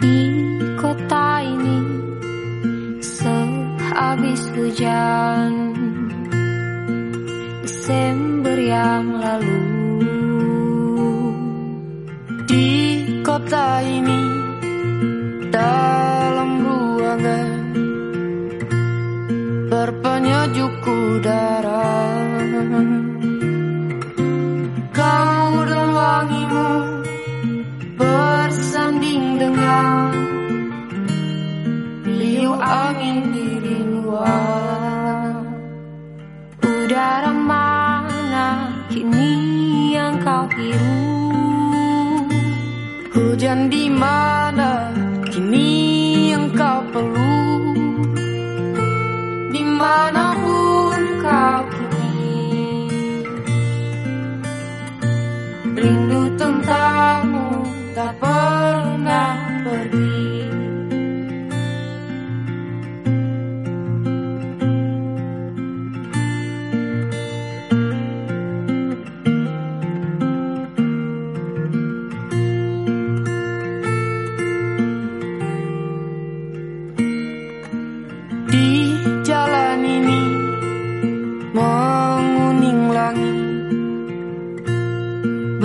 di kota ini sehabis hujan. Desember yang lalu. Di kota ini dalam ruangan berpenyejuk udara. Liu angin di luar. Udara mana kini yang kau hirup Hujan di mana kini yang kau peluk Di mana pun kau kini Rindu tentangmu tak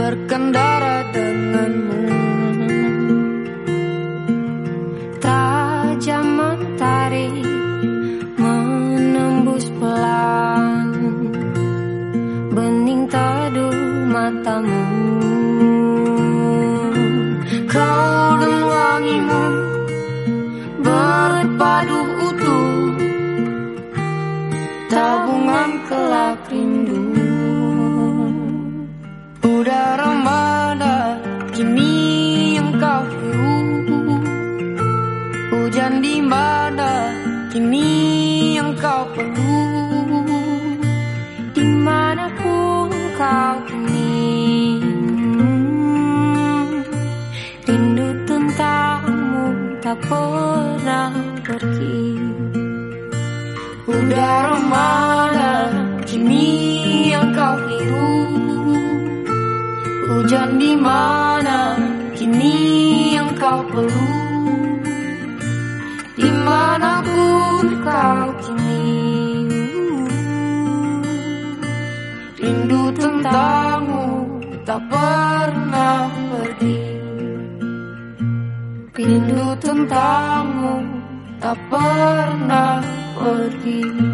berkendara denganmu. Tajam mentari menembus pelan Bening teduh matamu kini yang kau peluk Di mana pun kau kini. Rindu tentangmu tak pernah pergi. Udara mana kini yang kau hirup Hujan di mana kini yang kau peluk Rindu tentangmu tak pernah pergi. Rindu tentangmu tak pernah pergi